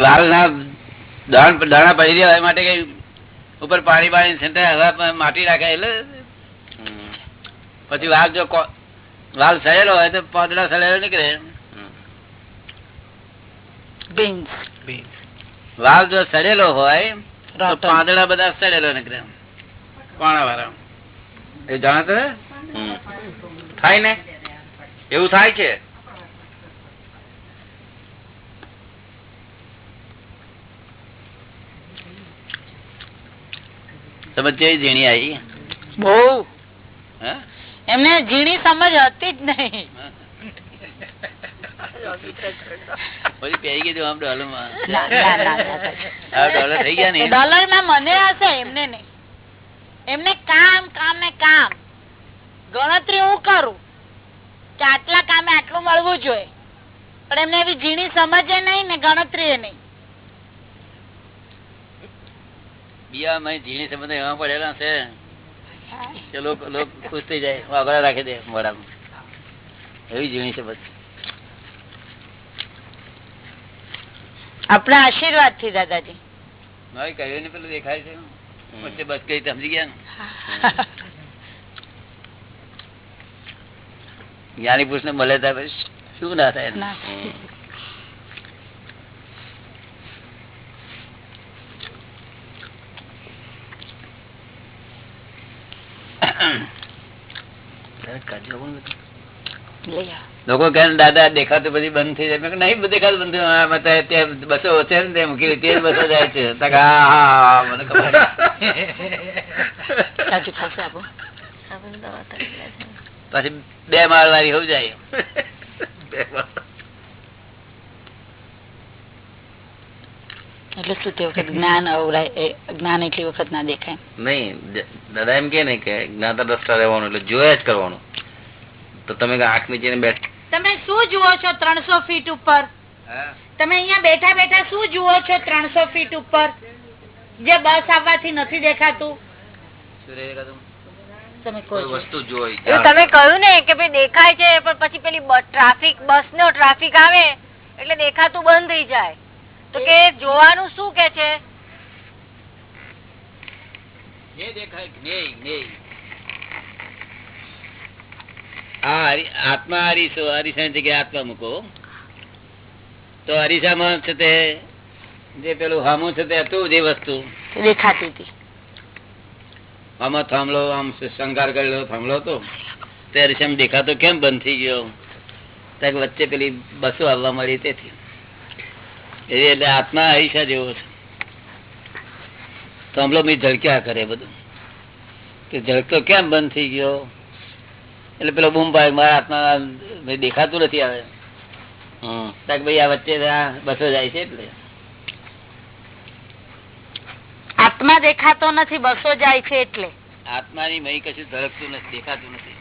વાલ ના દાણ દાણા પડી રહ્યા એ માટે કઈ ઉપર પાણી પાણી છંટાય હવા માટી રાખે એટલે પછી વાઘ જો કો- વાલ સડેલો હોય તો પાંદડા સડેલો નીકળે. વાલ જો સડેલો હોય તો પાંદડા બધા સડેલો નીકળે. પાણા વાળા એ જાણતો? થાય ને? એવું થાય છે સમજ કેવી ઝીણી આવી? બહુ. એમને ઝીણી સમજ હતી જ નહીં. ડોલરમાં મને હશે એમને નહીં. એમને કામ કામ ને કામ. ગણતરી હું કરું. કે આટલા કામે આટલું મળવું જોઈએ. પણ એમને એવી ઝીણી સમજે નહીં ને ગણતરી નહીં. બીજા માં ઝીણી સંબંધ એવા પડેલા છે કે લોકો લોકો ખુશ થઈ જાય આગળ રાખી દે મોઢામાં એવી ઝીણી છે બધી આપણા આશીર્વાદથી દાદાજી મારે કહ્યું ને પેલું દેખાય છે વચ્ચે બસ કઈ સમજી ગયા ને જ્ઞાની પુરુષ ને મળે ત્યાં પછી શું ના થાય ના. લઈ આવો. લોકો કહે દાદા દેખાતું બધી બંધ થઈ જાય. નહીં દેખાતું બંધ થયું. ત્યાં બસો છે ને તે મૂકી તે બસો જાય છે. મને ખબર પછી બે માળ વાળી હોઈ જાય એટલે શું તે વખત જ્ઞાન અવરાય જ્ઞાન એટલી વખત ના દેખાય. નહીં દાદા એમ કે ને કે જ્ઞાતા દ્રષ્ટા રહેવાનું એટલે જોયા જ કરવાનું. તો તમે આંખ નીચે બેઠ. તમે શું જુઓ છો ત્રણસો ફીટ ઉપર? તમે અહિયાં બેઠા બેઠા શું જુઓ છો ત્રણસો ફીટ ઉપર? જે બસ આવવાથી નથી દેખાતું. શું રે દેખાતું? તમે કોઈ વસ્તુ જોઈ તમે કહ્યું ને કે ભાઈ દેખાય છે પણ પછી પેલી ટ્રાફિક બસ નો ટ્રાફિક આવે એટલે દેખાતું બંધ થઈ જાય. તો કે જોવાનું શું કે છે? જે દેખાય જ્ઞેય, જ્ઞેય. આ હરી- આત્મા હરીશો હરીસાની જગ્યાએ આત્મા મૂકો. તો હરીસામાં છે તે જે પેલું હામું છે તે હતું જે વસ્તુ. દેખાતી હતી. આમાં થાંભલો આમ શંકાર કરેલો થાંભલો હતો. તે હરીસામાં દેખાતો કેમ બંધ થઈ ગયો? ત્યાં વચ્ચે પેલી બસો આવવા મળી તેથી. એટલે આત્મા અહિંસા જેવો છે. થાંભલો મી ઝળક્યા કરે બધું. કે ઝળકતો કેમ બંધ થઈ ગયો? એટલે પેલો બૂમ પાડે મારા આત્મા દેખાતું નથી આવે. ભાઈ આ વચ્ચે બસો જાય છે એટલે. આત્મા દેખાતો નથી બસો જાય છે એટલે. આત્માની મહી કશું ઝળકતું નથી દેખાતું નથી.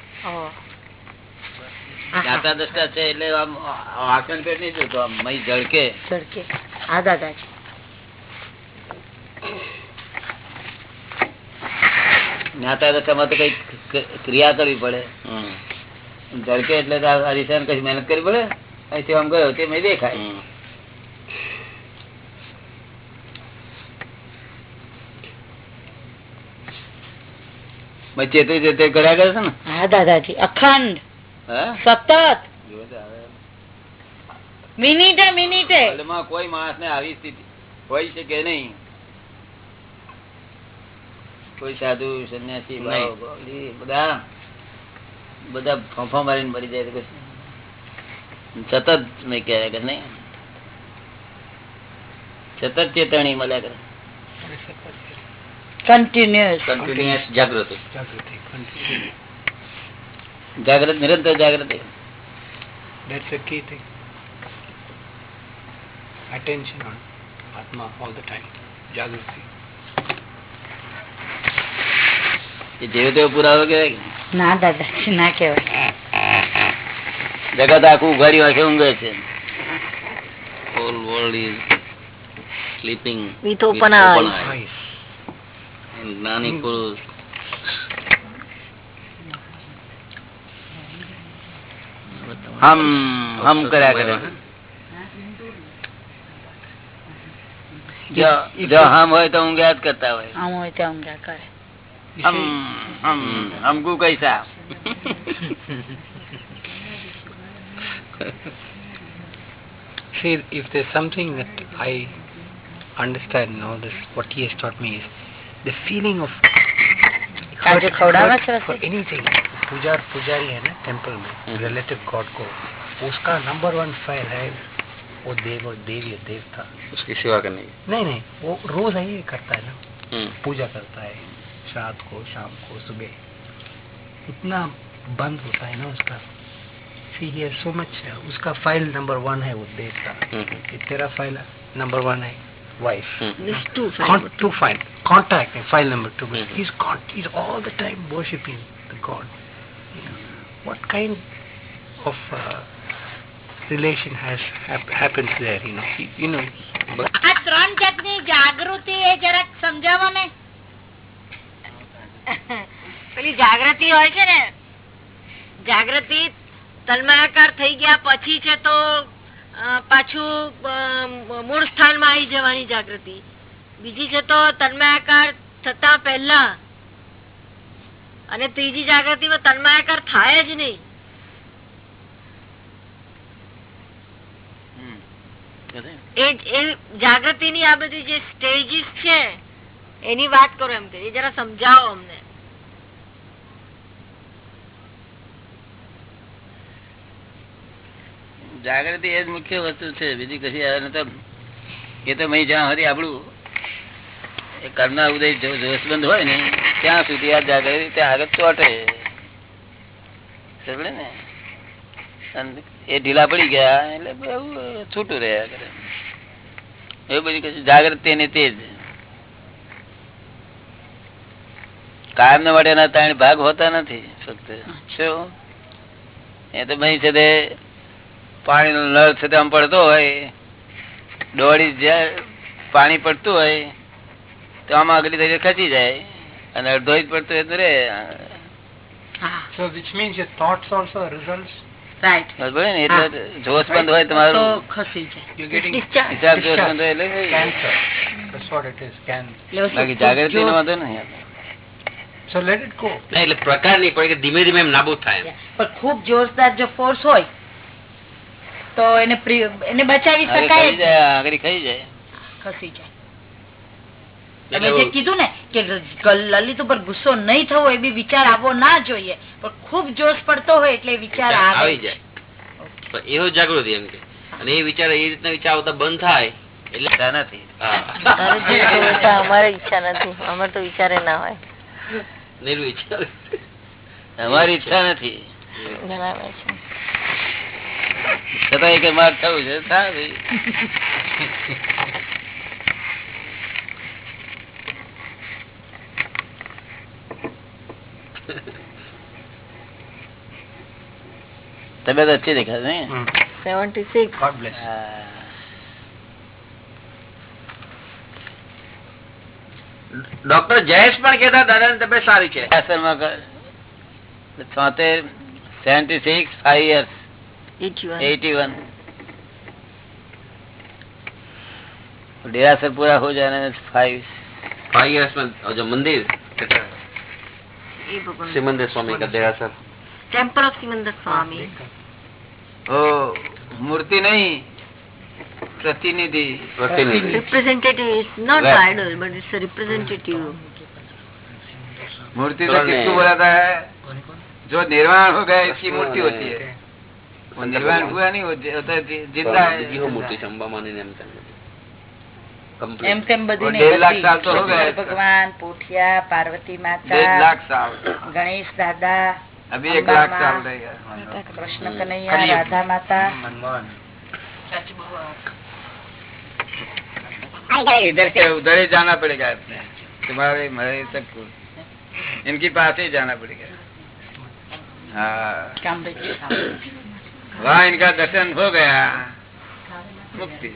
જ્ઞાતા દ્રષ્ટા છે એટલે આમ આસન પેટ નહીં જોતો આમ મય ઝળકે ઝડકે હા દાદા જ્ઞાતા દ્રષ્ટામાં તો કઈ ક્રિયા કરવી પડે. હમ. ઝળકે એટલે તો કઈ મહેનત કરવી પડે? અહીંથી આમ ગયો તે મેં દેખાય. હમ. મેં ચેતે ચેતે કર્યા કરે છે ને? હા દાદાજી. અખંડ. સતત. મિનિટે મિનિટે. કોઈ માણસ ને આવી સ્થિતિ. હોય શકે નહીં? કોઈ સાધુ સંન્યાસી બધા? બધા ફોફા મારીને મરી જાય તો સતત મેં કહે કે નહીં? સતત ચેતવણી મળ્યા કરે. કન્ટિન્યુઅસ કન્ટિન્યુઅસ જાગૃતિ. જાગ્રત નિરંતર જાગૃતિ That's a key thing. Attention on Atma all the time. Jagruti. જેવો તેવો પુરાવો કહેવાય કે ના દાદાજી ના કહેવાય જગત આખું ઉઘાડી વાંખે ઊંઘે છે is sleeping With open eyes. Eyes. And જ્ઞાની પુરુષ હમ હમ કર્યા કરે જો હમ હોય તો ઊંઘ્યા જ કરતા હોય હમ હોય તો ઊંઘ્યા કરે હમ હમ હમકુ કૈસા See, if there's something that I understand now, this what he has taught me is the feeling of hurt, hurt for anything. पुजार पुजारी है ना टेंपल में हम्म। रिलेटिव गॉड को उसका नंबर वन फ़ाइल है वो देव और देवी देवता। उसकी सेवा करने की। नहीं नहीं वो रोज यही करता है ना। हम्म, पूजा करता है रात को शाम को सुबह। इतना बंद होता है ना उसका। सी ही सो मच उसका फ़ाइल नंबर वन है वो देवता। हम्म, कि तेरा फ़ाइल नंबर वन है वाइफ हम्म, to find contact in file number two but Mhm. he's con- he's all the time worshipping the god you know, what kind of uh, relation has hap- happens there you know he, you know આ ત્રણ જાતની જાગૃતિ એ જરાક સમજાવો ને. પેલી જાગૃતિ હોય છે ને જાગૃતિ તન્માયાકાર થઈ ગયા પછી છે તો પાછું મૂળ સ્થાનમાં આવી જવાની જાગૃતિ. બીજી છે તો તન્માયાકાર થતા પહેલા અને ત્રીજી જાગૃતિમાં તન્માયાકાર થાય જ નહીં. જાગૃતિ ની આ બધી જે સ્ટેજીસ છે એની વાત કરો એમ કે એ જરા સમજાવો અમને. જાગૃતિ એ જ મુખ્ય વસ્તુ છે. બીજી કશી આવે ને તો એ તો મેં જ્યાં સુધી આપણું કર્મના ઉદય જો જોશબંધ હોય ને ત્યાં સુધી આ જાગૃતિ ત્યાં આગળ ચોટે. સમજે ને? એ ઢીલા પડી ગયા એટલે એવું છૂટું રહ્યા કરે. એવું બધું કશું જાગૃતિ ને તે જ. કાયમ ના માટેના ત્રણ ભાગ હોતા નથી ફક્ત. શું? એ તો ભાઈ છે તે પાણી નો નળ છે તે આમ પડતો હોય દોડી જ્યાં પાણી પડતું હોય તો આમાં આગળ થઈ ખસી જાય. અને અડધો જ પડતો એ રે. so which means your thoughts also are results? હોય તમારું હોય એટલે જાગૃતિ નો વાંધો નહીં so let it go. એટલે પ્રકાર નહીં પણ ધીમે ધીમે એમ નાબૂદ થાય પણ ખૂબ જોરદાર જો ફોર્સ હોય તો એને એને બચાવી આગળ શકાય ખસી જાય આગળ ખસી જાય. ખસી જાય. તમે જે કીધું ને કે લલિત ઉપર ગુસ્સો નહીં થવો એ બી વિચાર આવવો ના જોઈએ. પણ ખૂબ જોશ પડતો હોય એટલે એ વિચાર આવી જાય. એવો જાગૃતિ એમ કે. અને એ વિચાર એ રીતના વિચાર આવતા બંધ થાય એટલે નથી. અમારે ઈચ્છા નથી. અમારે તો વિચારે ના હોય. નિર્વિચાર. અમારી ઈચ્છા નથી. બરાબર છે. છતાં એક માર થવું છે થાય ભાઈ. તબિયત अच्छी दिखा नहीं Hmm. Seventy six god bless doctor Jayesh પણ કેતા દાદા ની તબિયત સારી છે આશ્રમમાં ક- છોતેર seventy six five years eighty one डेरासर पूरा हो जाने में फाइव फाइव इयर्स में और जो मंदिर सिमंदर स्वामी का डेरा सर टेंपल ऑफ़ सिमंदर स्वामी ओ मूर्ति नहीं प्रतिनिधि representative is not idol but it's representative मूर्ति तो किसको बोला था जो निर्वाण हो गया इसकी मूर्ति होती है। निर्वाण हुआ। नहीं होता ज़िंदा है मूर्ति शंबा माने એમ તેમ બધી. Complete. એમ તેમ બધી और ને डेढ़ लाख બધી. साल तो हो गए શંકર ભગવાન પોઠિયા પાર્વતી डेढ़ માતા लाख साल ગણેશ दादा अभी एक अम्बा लाख माँ। साल रहेगा કૃષ્ણ હમ. કનૈયા કલિયુગ. રાધા માતા manmohan इधर से उधर ही जाना पड़ेगा अपने तुम्हारे हमारे सबको इनकी पास ही जाना पड़ेगा हाँ કામરેજ वहाँ इनका दर्शन हो गया मुक्ति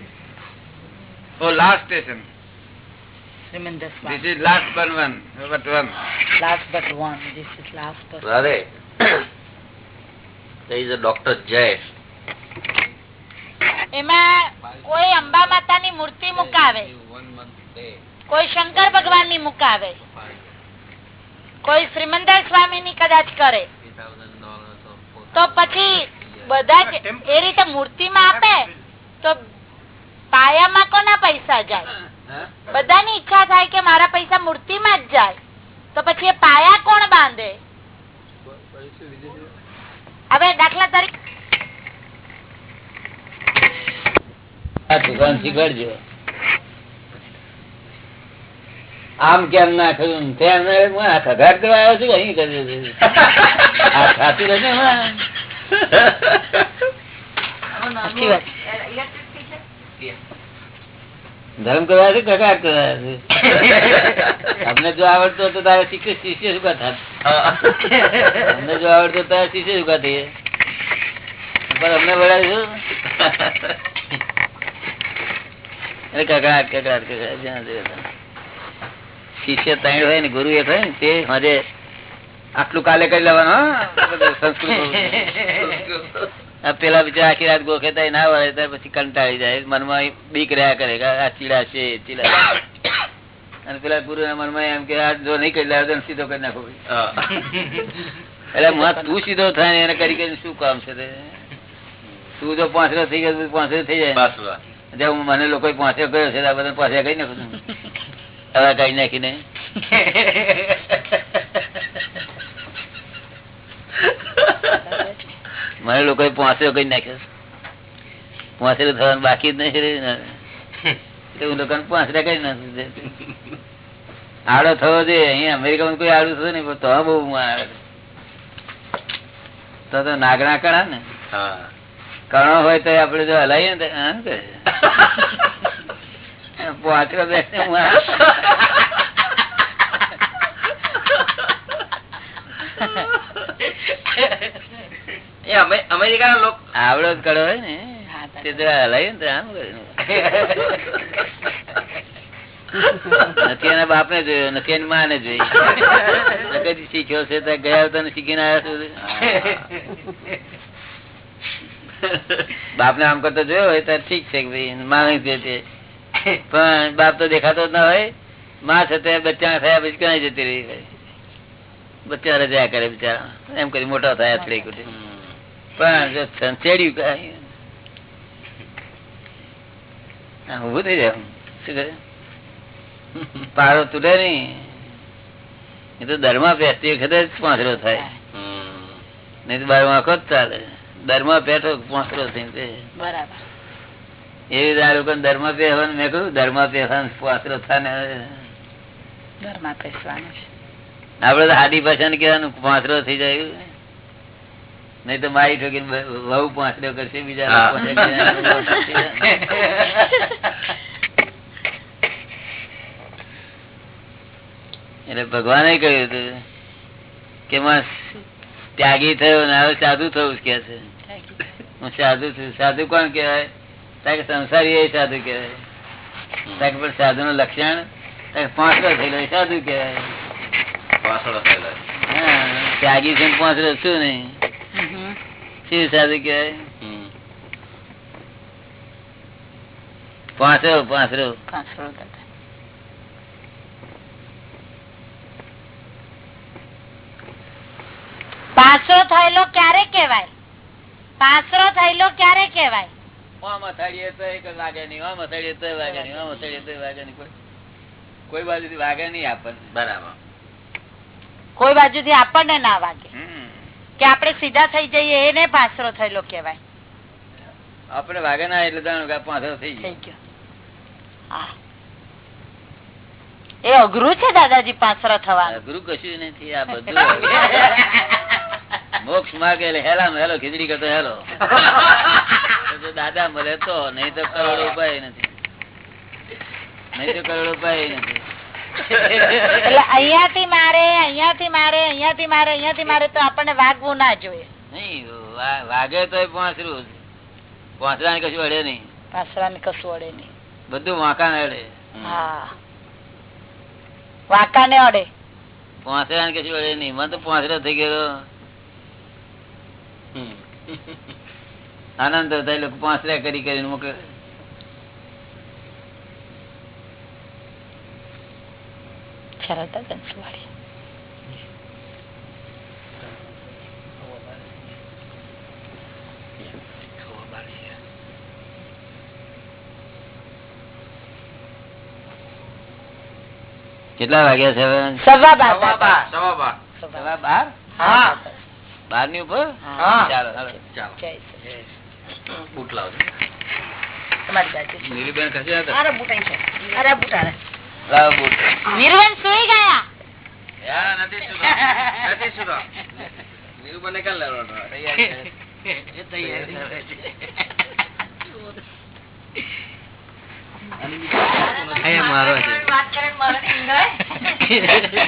Oh, last station. Remember this one. This is last but one. But one. Last but one. This is last but one. there is a doctor Jayesh. એમાં કોઈ અંબા માતાની મૂર્તિ મુકાવે કોઈ શંકર ભગવાનની મુકાવે કોઈ શ્રીમંદર સ્વામી ની કદાચ કરે તો પછી બધા એ રીતે મૂર્તિમાં આપે તો પાયામાં કોના પૈસા જાય? બધાની ઈચ્છા થાય કે મારા પૈસા મૂર્તિમાં જ જાય. તો પછી એ પાયા કોણ બાંધે? હવે દાખલા તરીકે દુકાન શીખવાડજો. આમ કેમ ના કર્યું તેમ ના હું આ કરવા આવ્યો છું અહીં કર્યું છે? આ ખાતું હમણાં? ધર્મ કરવા છે કે કરવા છે. અમને જો આવડતો તો તારે શિષ્ય શિષ્ય થાય અમને જો આવડતો તારે શિષ્ય શું થઈએ પણ અમને એટલે કકડાટ કકડાટ કકડાટ, જ્યાં શિષ્ય ત્રણ હોય ને, ગુરુ એક હોય ને, તે મારે આટલું કાલે કરી લેવાનું સંસ્કૃત. પેલા બીજા આખી રાત ગોખેતા ના વળે ત્યારે પછી કંટાળી જાય. મનમાં બીક રહ્યા કરે કે આ ચીડાશે ચીડા અને પેલા ગુરુ ના મનમાં એમ કે આ જો નહીં કરી લાવે સીધો કરી નાખો એટલે મત તું સીધો થાય ને એને કરી કરીને શું કામ છે તે? તું જો પાંચરો થઈ ગયો પાંચરો થઈ જાય. જે હું મને લોકો પાંચરો કર્યો છે આ બધા પાંચરા કઈ નાખું હવે કઈ નાખીને. મને લોકો પાંચરો કઈ નાખ્યો પોસેલું થવાનું બાકી જ નહીં રહ્યું ને. એટલે હું લોકો પાંચરા કઈ નાખું આડો થવો જોઈએ અહીંયા અમેરિકામાં કોઈ આડું થતું નહીં પણ તો બહુ. તો તો નાગણા કણા ને કણો હોય તો આપડે જો હલાવીએ ને. પાંચરો બેસે હું અમેરિકા લોકો આવડો જ કડો હોય ને. તે જરા હલાવીએ ને આમ નથી એના બાપ ને જોયું નથી એની માં ને જોઈ શીખ્યો છે તો ગયા આવતા શીખીને આવ્યા છું બાપ ને આમ કરતો જોયો હોય તો ઠીક છે માણસ ભાઈ માને છે પણ બાપ તો દેખાતો જ ના હોય. માં છે બચ્ચા થયા પછી ક્યાં જતી રહી ભાઈ બચ્ચા રજા કરે બિચારા એમ કરી મોટા થયા થોડી કુટી. પણ જો સંચેડ્યું કાંઈ થઈ જાય. શું કરે? પારો તૂટે નહીં. એ તો દરમાં પહેરતી વખતે જ પાંસરો થાય. નહીં તો બાર આંખો જ ચાલે. દરમાં બેઠો પાંચરો થઈ બરાબર. એવી રીતે આ દરમાં પહેરવાનું? મેં કહ્યું દરમાં પહેરવાનું થાય ને આપડે તો હાડી ભાષા કહેવાનું પાંચરો થઈ જાય નહીં તો મારી ઠોકીને વહુ પાંસરો કરશે બીજા. એટલે ભગવાને કહ્યું હતું કે ત્યાગી થયો ને હવે સાધુ થવું કે છે. હું સાધુ છું. સાધુ કોણ કેવાય તાકે સંસારી એ સાધુ કેવાય તાકે પણ સાધુ નું લક્ષણ? તાકે પાંચરો થયેલો સાધુ થયેલો. હા, ત્યાગી છે પાંચડો શું નહીં. શું સાધુ કહેવાય પાંચરો પાંચરો કાંસરો દાદા. થયેલો ક્યારે કેવાય પાસરો થયેલો ક્યારે કેવાય તો એક નહીં આમ અથાડીએ તો વાગે નહીં આમ અથાડીએ વાગે નહીં. કોઈ બાજુ થી વાગે નહીં આપણને. બરાબર. કોઈ બાજુથી આપણને ના વાગે. કે આપણે સીધા થઈ જઈએ એને પાસરો થયેલો કેવાય આપણે વાગે ના એટલે થઈ ગયો. એ અઘરું છે દાદાજી પાસરો થવા અઘરું કશું નથી આ બધું મોક્ષ માર્ગે એટલે હેલા હેલો ખીચડી કરતો હેલો. દાદા મળે તો નહીં તો કરોડો ઉપાય નથી. નહીં તો કરોડો ઉપાય નથી. એટલે અહિયાંથી મારે અહિયાંથી મારે અહિયાંથી મારે અહિયાંથી મારે તો આપણને વાગવું ના જોઈએ. નહીં વાગે તો પાંચરું પાંચરા કશું અડે નહીં. પાસરાને કશું અડે નહીં. બધું વાંકા અડે. હા. વાંકાને અડે. પાંચરા કશું અડે નહીં. મને તો પાંચરો થઈ ગયો આનંદ થાય લોકો પાંચરા કરી કરીને મોકલે. સરળતા જનસુવાળી કેટલા વાગ્યા છે? સવા બાર. સવા બાર, સવા બાર. હા. બારની ઉપર? ચાલો ચાલો. બૂટ લાવજો તમારી બાજુ કશે હતા? અરે બુટાઈ છે. અરે બુટા બૂટ. વીરવન સુઈ ગયા.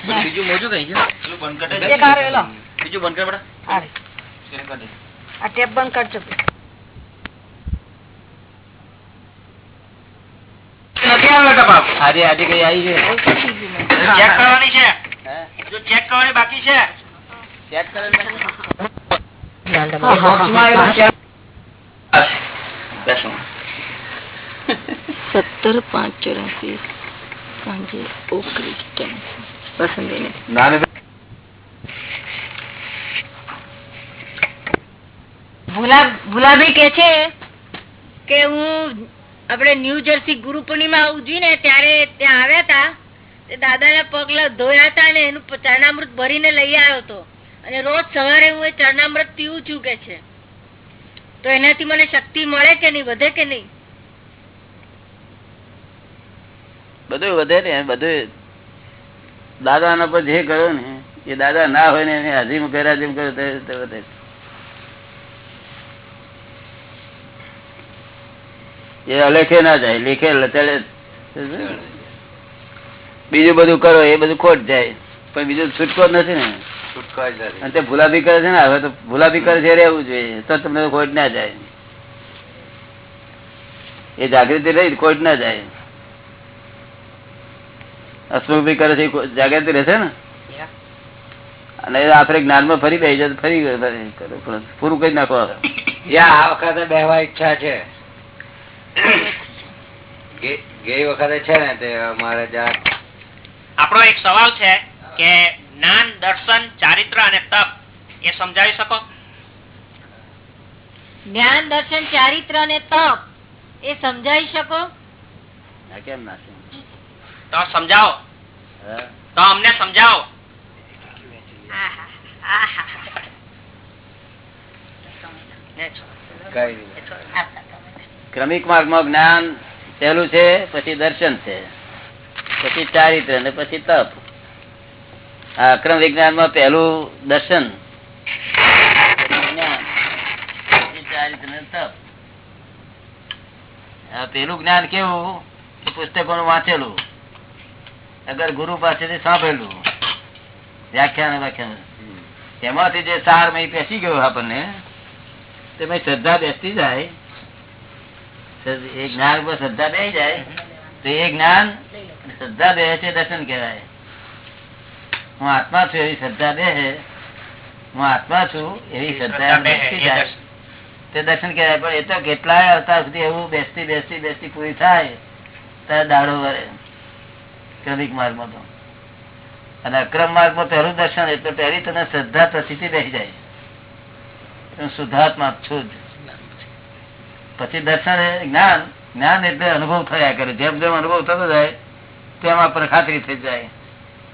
બીજું મોજું કઈ છે. બીજું બંધ કર બેટા. આ ટેપ બંધ કરજો નથી આવ્યો બેટા બાપ. આજે આજે કઈ આવી છે? ચેક કરવાની છે. જો ચેક કરવાની બાકી છે. ચેક કરેલ નથી? સત્તર પાંચ ચોરાસી સાંજે ઓકરી પસંદી નાનું ભૂલા ભૂલાભાઈ કે છે? કે હું આપણે ન્યુ જર્સી ગુરુ પૂર્ણિમા ઉજવી ને ત્યારે ત્યાં આવ્યા હતા દાદાના પગલા ધોયા હતા અને એનું ચરણામૃત ભરીને લઈ આવ્યો હતો. અને રોજ સવારે હું એ ચરણામૃત પીવું છું કે છે. તો એનાથી મને શક્તિ મળે કે નહીં, વધે કે નહીં? બધું વધે ને, બધું દાદા પર જે કરો ને, એ દાદા ના હોય ને એને હાજીમ કરે હાજીમ કરે તો વધે. એ અલેખે ના જાય લેખે બીજું બધું કરો એ બધું ખોટ જાય પણ બીજું છૂટકો જ નથી ને છૂટકો અને તે ભૂલાભી કરે છે ને હવે તો ભૂલાભી કરે છે રહેવું જોઈએ તો તમને ખોટ ના જાય એ જાગૃતિ રહી ખોટ ના જાય હસમુખભાઈ કરે છે જાગૃતિ રહેશે ને અને આપડે જ્ઞાન જ્ઞાનમાં ફરી બે ફરી. પૂરું કરી નાખો આ વખતે બેહવા ઈચ્છા છે ગઈ વખતે છે ને તે અમારે આપણો એક સવાલ છે કે જ્ઞાન દર્શન ચારિત્ર અને તપ એ સમજાવી શકો? જ્ઞાન દર્શન ચારિત્ર અને તપ એ સમજાવી શકો? કેમ ના તો સમજાવો. તો અમને સમજાવો. કઈ. ક્રમિક માર્ગમાં જ્ઞાન પહેલું છે પછી દર્શન છે. પછી ચારિત્ર ને પછી તપ. આ વિજ્ઞાનમાં પહેલું દર્શન પેલું જ્ઞાન કેવું? કે પુસ્તકોનું વાંચેલું. અગર ગુરુ પાસેથી સાંભળેલું. વ્યાખ્યાન વ્યાખ્યાન. તેમાંથી જે સાર મેં પેસી ગયો આપણને તેમાં શ્રદ્ધા બેસતી જાય. એ જ્ઞાન ઉપર શ્રદ્ધા બે જાય તો એ જ્ઞાન શ્રદ્ધા બે છે દર્શન કહેવાય. હું આત્મા છું એવી શ્રદ્ધા બે હું આત્મા છું એવી શ્રદ્ધા જાય. તે દર્શન કહેવાય પણ એ તો કેટલાય અવતાર સુધી એવું બેસતી બેસતી બેસતી પૂરી થાય ત્યારે દાડો વરે. ક્રમિક માર્ગમાં તો. અને અક્રમ માર્ગમાં પહેલું દર્શન એટલે પહેલી તને શ્રદ્ધા પ્રસિદ્ધિ બેસી જાય. હું શુદ્ધાત્મા છું જ. પછી દર્શન જ્ઞાન જ્ઞાન એટલે અનુભવ થયા કરે. જેમ જેમ અનુભવ થતો જાય, તેમ આપણને ખાતરી થઈ જાય.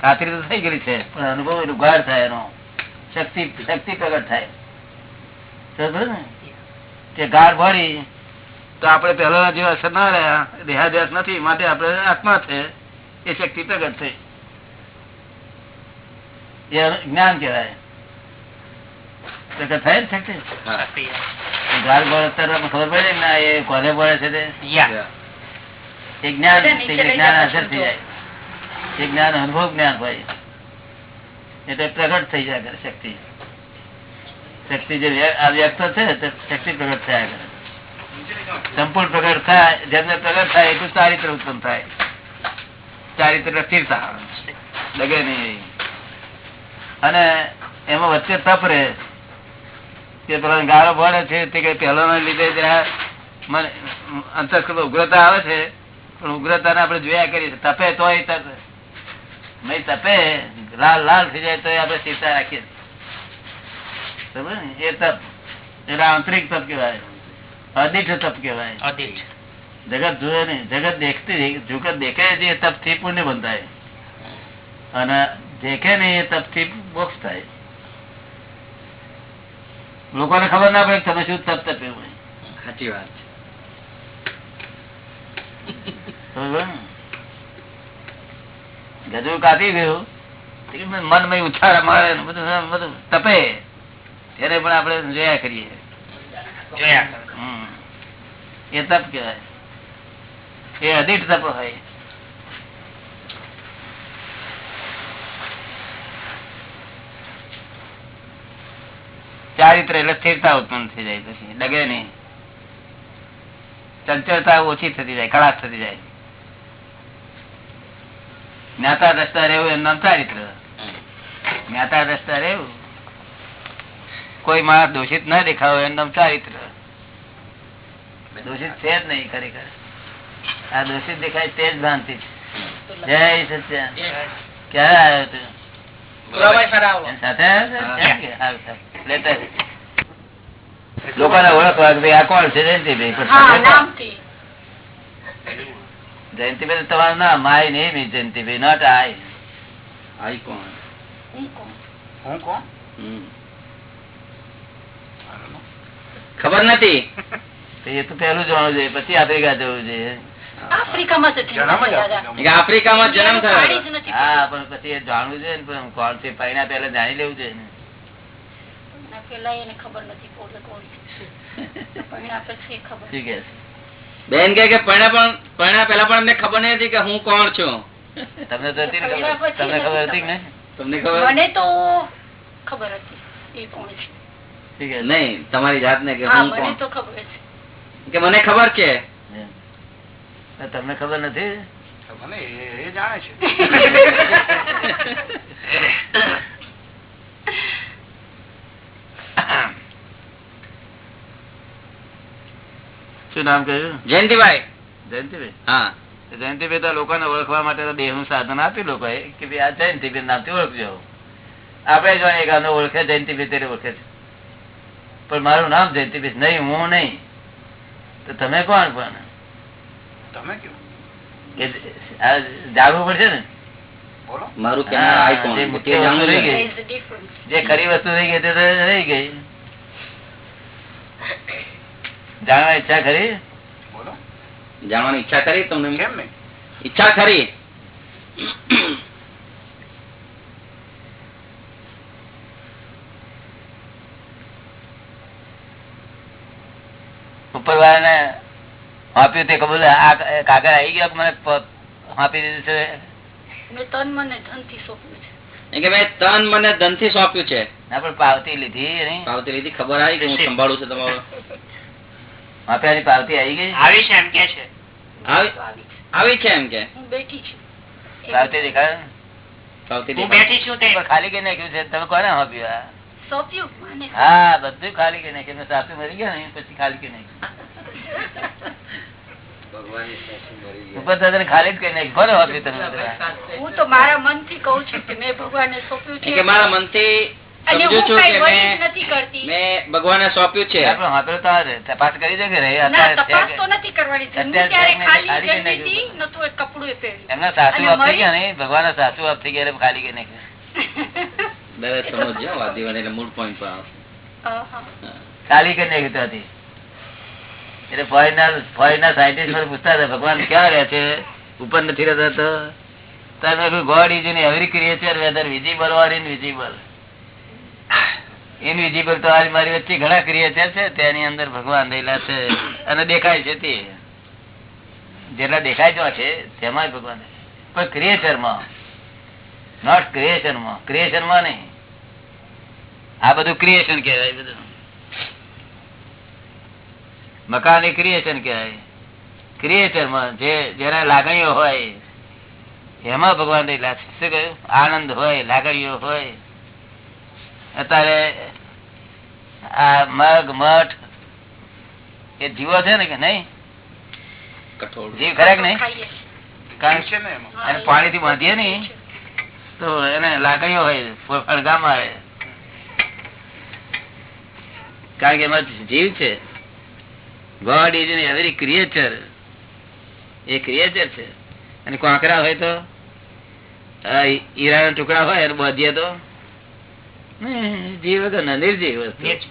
ખાતરી તો થઈ ગઈ છે, પણ અનુભવ ગાઢ થાય એનો. શક્તિ શક્તિ પ્રગટ થાય. ને? કે ગાઢ ભરી તો આપણે પહેલા જેવા અસર ના રહ્યા દેહાદ્યાસ નથી, માટે આપણે આત્મા છે, એ શક્તિ પ્રગટ થઈ. એ જ્ઞાન કહેવાય. પ્રગટ થાય ને શક્તિ હા. ગાઢ અત્યારે ખબર પડે ને એ કોને ભળે છે તે? જ્ઞાન નીચે તે લઈ જ્ઞાન અસર થઈ જાય. એ જ્ઞાન અનુભવ જ્ઞાન હોય. એટલે પ્રગટ થઈ જાય કરે શક્તિ. શક્તિ જે વ્યક્ત છે તે શક્તિ પ્રગટ થયા કરે. સંપૂર્ણ પ્રગટ થાય જેમને પ્રગટ થાય એટલું ચારિત્ર ઉત્પન્ન થાય. ચારિત્ર સ્થિરતા લગે નહીં. અને એમાં વચ્ચે તપ રહે. કે પેલા ગાળો પડે છે તે કઈ પહેલા લીધે મને અંતસ્કૃત ઉગ્રતા આવે છે પણ ઉગ્રતા આપણે જોયા કરીએ તપે તો નહીં તપે લાલ લાલ થઈ જાય તો આપણે ચિંતા રાખીએ એ તપ એટલે આંતરિક તપ કેવાય અદિઠ તપ કેવાય અદિઠ. જગત જોયે નહીં જગત દેખતી જગત દેખે છે એ તપથી પુણ્ય બંધાય. અને દેખે નહીં એ તપથી મોક્ષ થાય. લોકોને ખબર ના પડે તમે શું તપ તપ્યું સાચી વાત ગજુ કાપી ગયું. મનમાં ઉછાળ મારે બધું બધું તપે. ત્યારે પણ આપણે જોયા કરીએ. જોયા એ તપ કહેવાય. એ અધિક તપ હોય. ચારિત્ર એટલે સ્થિરતા ઉત્પન્ન થઈ જાય પછી ડગે નહીં. ચંચળતા ઓછી થતી જાય કડાશ થતી જાય. જ્ઞાતા દસતા રહેવું એમ નામ ચારિત્ર. જ્ઞાતા દસતા રહેવું. કોઈ માણસ દોષિત ના દેખાવો એમ નામ ચારિત્ર. દોષિત છે જ નહીં ખરેખર. આ દોષિત દેખાય તે જ ભ્રાંતિ છે. જય સત્યા ક્યારે આવ્યો તું? સાથે આવ્યો છે? જ. લોકોને ઓળખવા કે આ કોણ છે? જયંતિભાઈ. જયંતિભાઈ તમારું નામ my name is Jayantibhai not I I કોણ? હું કોણ? હું? કોણ? હમ. ખબર નથી. એ તો પેલું જાણવું જોઈએ પછી આફ્રિકા જવું જોઈએ. આફ્રિકામાં જન્મ થયા હા પણ પછી એ જાણવું છે ને પણ કોણ છે? પહેલા પહેલા જાણી લેવું છે ના, પેલા એને ખબર નથી કોણ કોણ છે. પછી ખબર શું છે? બેન કે કે પણ પહેલા પણ અમને ખબર નહીં હતી કે હું કોણ છું. તમને તો તમને ખબર હતી ને તમને ખબર? મને તો ખબર હતી એ કોણ છે? નહીં તમારી જાતને કે હું મને કોણ? તો ખબર છે. કે મને ખબર છે? તમને ખબર નથી? મને એ- એ જાણે છે. શું નામ કહ્યું? જયંતિભાઈ. જયંતિભાઈ? હા. તો જયંતિભાઈ તો લોકોને ઓળખવા માટે દેહનું સાધન આપ્યું લોકો કે ભાઈ આ જયંતિભાઈ નામથી ઓળખજો. આપણે જો એક ઓળખે જયંતિભાઈ ત્યારે ઓળખે છે. પણ મારું નામ જયંતિભાઈ. નહીં હું નહીં. તો તમે કોણ પણ? તમે કેવું આ જાણવું પડશે ને? મારું જે ખરી વસ્તુ રહી ગઈ તે રહી ગઈ. જાણવા ઈચ્છા ખરી? બોલો. જાણવાની ઈચ્છા કરી તમને? કેમ નહીં? ઈચ્છા ખરી. ઉપર વાળાને આપ્યું તે કબૂલ આ કાગળ આવી ગયો મને આપી દીધું છે? મેં તન મને ધનથી સોંપ્યું છે. કે મેં તન મને ધનથી સોંપ્યું છે. પણ પાવતી લીધી પાવતી લીધી ખબર આવી હું સંભાળું છું તમારું. આપ્યાની પાવતી આવી ગઈ? આવી છે એમ કે છે. આવી છે. એમ કે? હું બેઠી છું. પાવતી દેખાય? પાવતી બેઠી છું તે. ખાલી કઈ નાખ્યું છે? તમે કોને આપ્યું સોંપ્યું હા બધું ખાલી કે નાખ્યું? સાસુ મરી ગયા ને પછી ખાલી કે નાખ્યું? તને ખાલી કઈ નાખ્યું કોને આપ્યું તમે હું તો મારા મનથી કઉ છું કે મેં ભગવાનને સોંપ્યું છે. કે મારા ભગવાને સોંપ્યું તપાસ કરી ના છે કે-. હતી એમના સાસુ આપી થઈ ગયા નહીં. ભગવાન સાસુ આપ ગયા ખાલી કે નાખ્યું. મૂળ પોઈન્ટ પર આવશે. ખાલી કઈ નાખ્યું ત્યાંથી. એટલે ફોરેનર ફોરેનર સાયન્ટિસ્ટ મને પૂછતા હતા, ભગવાન, ક્યાં રહે છે? ઉપર નથી રહેતા તો? તમે God is in every creature whether visible or invisible invisible તો આજ મારી વચ્ચે ઘણા ક્રિએચર છે, તેની અંદર ભગવાન રહેલા છે અને દેખાય છે તે. જેટલા દેખાય જો છે, તેમાં ભગવાન પણ ક્રિએચરમાં નોટ ક્રિએશનમાં ક્રિએશનમાં નહીં. આ બધું ક્રિએશન કહેવાય બધું. મકાન એ ક્રિએશન કહેવાય. ક્રિએચરમાં જે જેના લાગણીઓ હોય એમાં ભગવાન રહેલા છે શું કહ્યું? આનંદ હોય લાગણીઓ હોય. અત્યારે આ મગ મઠ એ જીવો છે ને કે નહીં? જીવ ખરેક કે નહીં? પાણી કારણ છે ને એમાં. હા, અને એ પાણીથી બાંધીએ ને તો એને લાગણીઓ હોય ફળગામ આવે કારણ કે એમાં જીવ છે. God is in every creator A creator છે. અને કોંકરા હોય તો? આ હીરાના ટુકડા હોય અને બધીએ તો? જીવ તો નિર્જીવ વસ્તુ.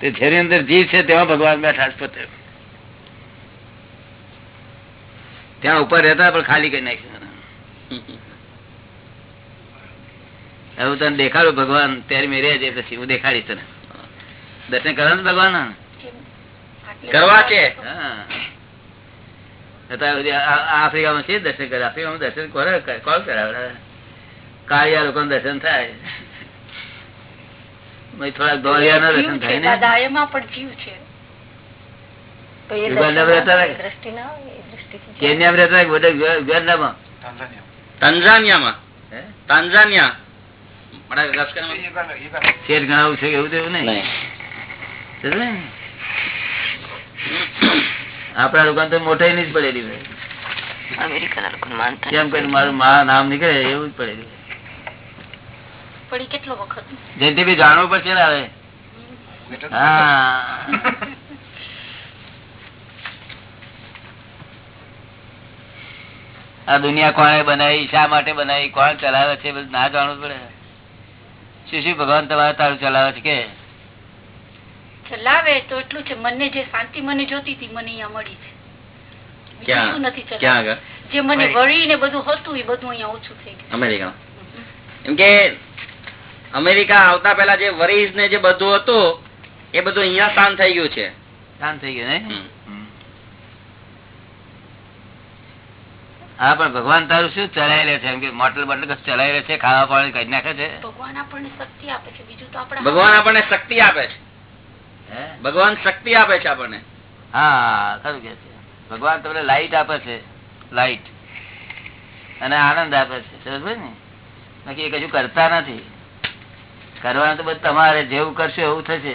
તે જેની અંદર જીવ છે તેમાં ભગવાન બેઠા પોતે. ત્યાં ઉપર રહેતા પણ ખાલી કરી નાખ્યું હવે તને દેખાડું ભગવાન ત્યારે મેં રહે છે પછી હું દેખાડીશ તને. દર્શન કરવાનું ભગવાન કરવા છે આફ્રિકામાં છે દર્શન કરે આફ્રિકામાં દર્શન કરે કોલ કરાવે? કાળિયા લોકો દર્શન થાય. થોડાક દર્શન થાય ને? પણ જીવ છે. ના શેર ગણાવું છે એવું તેવું નહીં? ને? આપડા દુકાન તો મોટા ની જ પડેલી હોય. અમેરિકાના લોકોને માનતા કેમ કરીને મારું મા નામ નીકળે એવું જ પડેલું પણ કેટલો વખત? જેથી બી જાણવું પડશે ને હવે. આ દુનિયા કોણે બનાવી શા માટે બનાવી કોણ ચલાવે છે બધું ના જાણવું પડે. શું શું ભગવાન તમારે તારું ચલાવે છે કે? ચલાવે તો એટલું છે. મને જે શાંતિ મને જોતી હતી મને અહીંયા મળી છે. નથી જે મને વળી ને બધું હતું એ બધું અહીંયા ઓછું થઈ ગયું. અમેરિકા એમ કે અમેરિકા આવતા પેલા જે વરીઝ ને જે બધું હતું એ બધું અહીંયા શાંત થઈ ગયું છે. શાંત થઈ ગયું ને? હમ. હા પણ ભગવાન તારું શું ચલાવી લે છે? એમ કે મોટલ બોટલ કશું ચલાવી લે છે? ખાવા પાણી કઈ નાખે છે? ભગવાન આપણને શક્તિ આપે છે. બીજું તો આપણે ભગવાન આપણને શક્તિ આપે છે? ભગવાન શક્તિ આપે છે આપણને. હા ખરું કે છે. ભગવાન તમને લાઈટ આપે છે. લાઈટ અને આનંદ આપે છે. સમજ ને? બાકી એ કશું કરતા નથી. કરવાનું તો બધું તમારે. જેવું કરશો એવું થશે.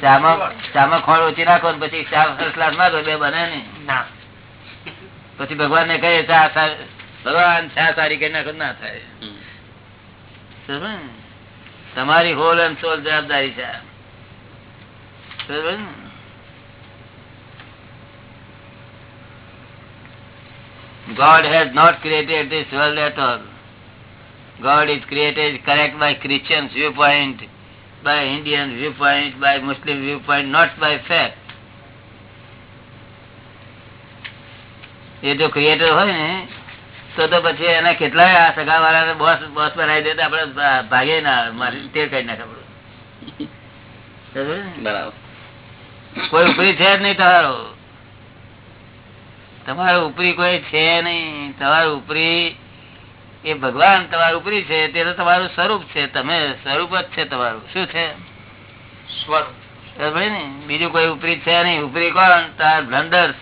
ચામાં ચામાં ખોળ ઓછી નાખો ને પછી ચા class માંગો બે બને પછી ભગવાન ને કહે ચા સા- ભગવાન ચા સારી નાખો ના થાય? તમારી હોલ એન્ડ સોલ જવાબદારી છે? God has not created this world at all. God is created correct by Christian's viewpoint, by Indian viewpoint, by Muslim viewpoint, not by fact. એ જો ક્રિએટર હોય ને તો તો પછી એના કેટલાય આ સગા વાળા બોસ બોસ બનાવી દે આપડે ભાગે ના મારી તે કઈ નાખે બરાબર કોઈ ઉપરી છે જ નહીં તમારો. તમારો ઉપરી કોઈ છે નહીં. તમારું ઉપરી એ ભગવાન તમારું ઉપરી છે તે તો તમારું સ્વરૂપ છે. તમે સ્વરૂપ જ છે તમારું. શું છે? સ્વરૂપ. ને? બીજું કોઈ ઉપરી છે નહીં. ઉપરી કોણ? તાર બ્લન્ડર્સ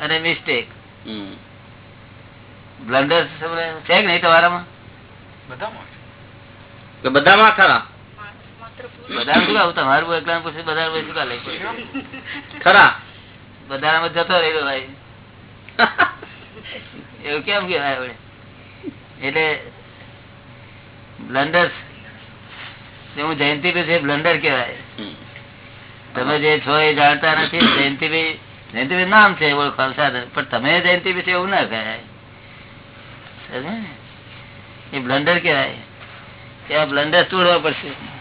અને મિસ્ટેક. હમ. બ્લન્ડર્સ છે કે નહીં તમારામાં? બધામાં તો બધામાં ખરા. બધા શું આવું તમારું એકલા પૂછે બધા શું કાલે ખરા. બધામાં જતો રહ્યો ભાઈ એવું કેમ કેવાય હવે એટલે બ્લન્ડર્સ હું જયંતિભાઈ છે બ્લન્ડર કેવાય તમે જે છો એ જાણતા નથી જયંતિભાઈ જયંતિભાઈ નામ છે સાધન. પણ તમે જયંતિભાઈ છે એવું ના કહેવાય? એ બ્લન્ડર કેવાય ત્યાં આ બ્લન્ડર તોડવા પડશે આ આવો આવો જય સચિદાનંદ. જય સચિદાનંદ.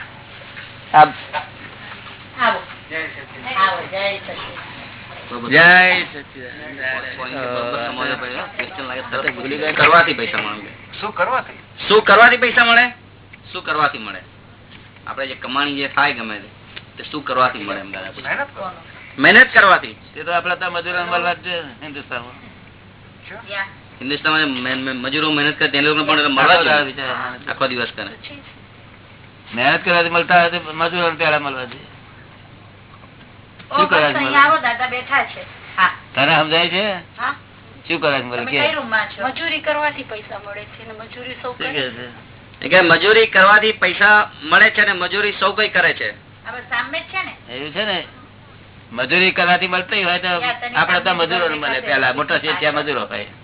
કરવાથી પૈસા મળે શું કરવાથી? પૈસા મળે? શું કરવાથી મળે? આપડે જે કમાણી જે થાય ગમે તે, શું કરવાથી મળે. મહેનત કરવાથી? તે તો આપડે મજૂરો જે મહેન- મજૂરો મહેનત કરે તેને પણ મળવા આખો દિવસ કરે. છે. મહેનત કરવાથી મળતા હોય તો પેલા મળવા છે. તને સમજાય છે? શું કરે મજૂરી કરવાથી પૈસા મળે છે અને મજૂરી સૌ કે મજૂરી કરવાથી પૈસા મળે છે ને મજૂરી સૌ કઈ કરે છે. હવે સામે જ છે ને? એવું છે ને? મજૂરી કરવાથી મળતી હોય તો આપડે તો મજૂરો મળે મળે પેલા મોટા છે ત્યાં મજૂરો હોય સમજ્યો ને? ના, ના,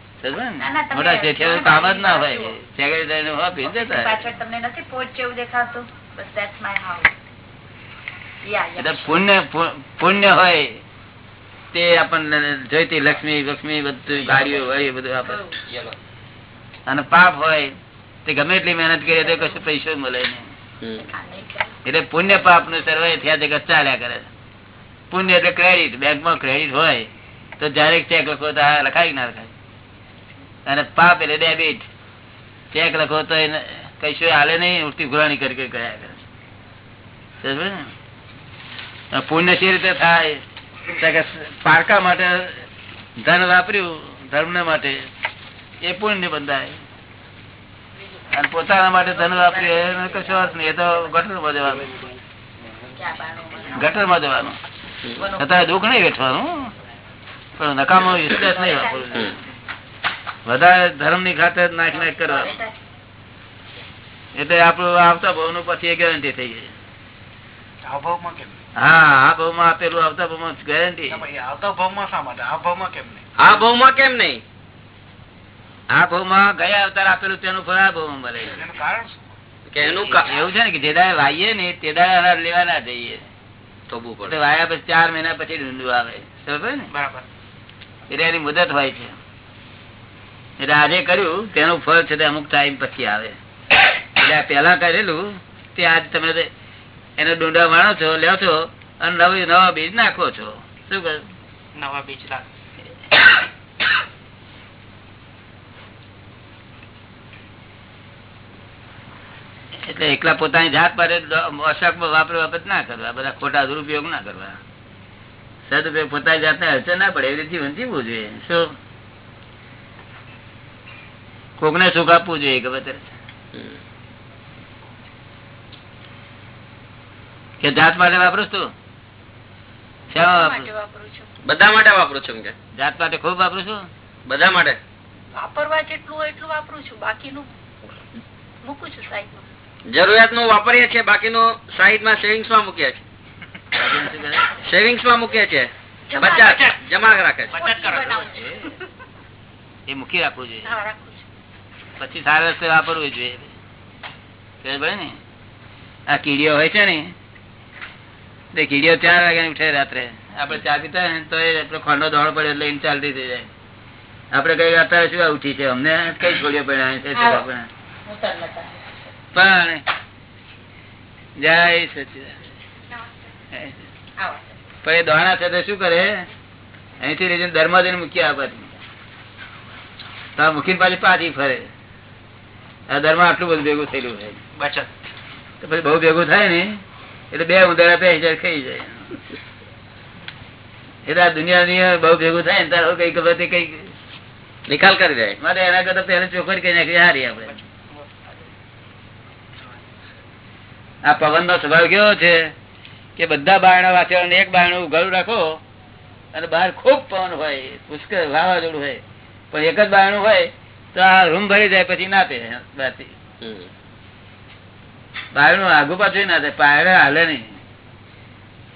તમે મોટા શેઠિયાનું કામ જ ના હોય. સેક્રેટરી ને આપી. પાછળ તમને નથી પોચ જેવું દેખાતું? બસ ધેટ્સ માય હાઉસ. પુણ્ય પુણ્ય હોય તે આપણને જોઈતી લક્ષ્મી લક્ષ્મી બધું ગાડીઓ હોય બધું આપે. અને પાપ હોય તે ગમે એટલી મહેનત કરીએ તો કશું પૈસો મળે નહીં. એટલે પુણ્ય પાપનું સર્વે થયા જગત ચાલ્યા કરે પુણ્ય એટલે ક્રેડિટ બેંકમાં ક્રેડિટ હોય તો જયારે ચેક લખો તો કે ના લખાય? અને પાપ એટલે ડેબિટ. ચેક લખો તો એને કશું હાલે નહીં, ઉલટી ઘોરાણી કરી ગયા કરે? પુણ્ય શી રીતે થાય? પારકા માટે ધન વાપર્યું ધર્મ માટે. એ પુણ્ય બંધાય. અને પોતાના માટે ધન વાપર્યું, એનો કશો અર્થ નહીં. એ તો ગટરમાં જવાનું? ગટરમાં જવાનું. અત્યારે દુઃખ નહીં વેઠવાનું. પણ નકામો વિશ્લેષ નહીં વાપરવું વધારે ધર્મની ખાતર નાખ નાખ કરવાનું એટલે આપણું આવતા ભાવનું પછી ગેરંટી થઈ ગઈ હા આ ભાવમાં આપેલું આવતા ભાવમાં ગેરંટી શા માટે? આ ભાવમાં કેમ નહીં? આ ભાવમાં કેમ નહીં? આ ભાવમાં ગયા અવતાર આપેલું તેનું ફળ આ ભાવમાં મળે એનું કારણ શું? કે એનું કા- એવું છે ને કે જે દાડે વાઈએ ને તે દાડે અનાજ લેવા ના જઈએ. વાયા પછી ચાર મહિના પછી ઢૂંઢું આવે. સમજ ને? બરાબર. એટલે એની મુદત હોય છે. એટલે આજે કર્યું તેનું ફળ છે તે અમુક ટાઈમ પછી આવે. એટલે પેલા કરેલું તે આજ તમે એનો ડુંડા વાણો છો લ્યો છો અને નવી નવા બીજ નાખો છો. શું કહ્યું? નવા બીજ એટલે એકલા પોતાની જાત પર અશકમાં વાપરો વાપર ના કરવા બધા ખોટા દુરુપયોગ ના કરવા. સદુપયોગ પોતાની જાતને અડચણ ના પડે એવી રીતે જીવન જીવવું જોઈએ. શું? કોકને સુખ આપવું જોઈએ ખબર કે જાત માટે વાપરું તું? બધા માટે વાપરું છું કે? જાત માટે ખૂબ વાપરું છું? બધા માટે? વાપરવા જેટલું એટલું વાપરું છું. બાકીનું મૂકું છું સાઈડ જરૂરિયાતનું વાપરીએ છીએ બાકીનું સાઈડમાં સેવિંગ્સમાં મૂકીએ છીએ. સેવિંગ્સમાં મૂકીએ છીએ. જમા રાખે છે. બચત બનાવું એ મૂકી રાખવું જોઈએ. હા, રાખું છું. પછી સારા રસ્તે વાપરવું જોઈએ. ને? આ કીડીઓ હોય છે ને તે કીડીઓ ચાર વાગ્યા ઉઠે રાત્રે. આપડે ચા પીતા ને તો એ ખોંડો દોડ પડે એટલે એને ચાલતી થઈ જાય. આપડે કઈ અત્યારે શું ઉઠી છે? અમને કઈ છોડીએ પડ્યા. પણ જય સચિદાન પણ એ દોણા છે તો શું કરે? અહીંથી રીજન ધર્મ જઈને મૂકી આપે તો આ મૂકીને પાછી પાછી ફરે. ધર્મ આટલું બધું ભેગું થયેલું છે. બચત. પછી બહુ ભેગું થાય ને એટલે બે ઉંદરા બે હજાર ખાઈ જાય. એટલે આ દુનિયાની બહુ ભેગું થાય ને તારો કઈ ખબર કઈ નિકાલ કરી દે. મારે એના કરતા પહેલા ચોખવટ કરી નાખી હારી આપણે. આ પવન નો સ્વભાવ કેવો છે કે બધા બારણા વાંચવાનું એક બારણું ઉઘાડું રાખો અને બહાર ખૂબ પવન હોય પુષ્કળ વાવાઝોડું હોય. પણ એક જ બારણું હોય તો આ રૂમ ભરી જાય પછી ના બહારથી બારણું આગુ પાછું ના થાય પાયડે હાલે નહીં.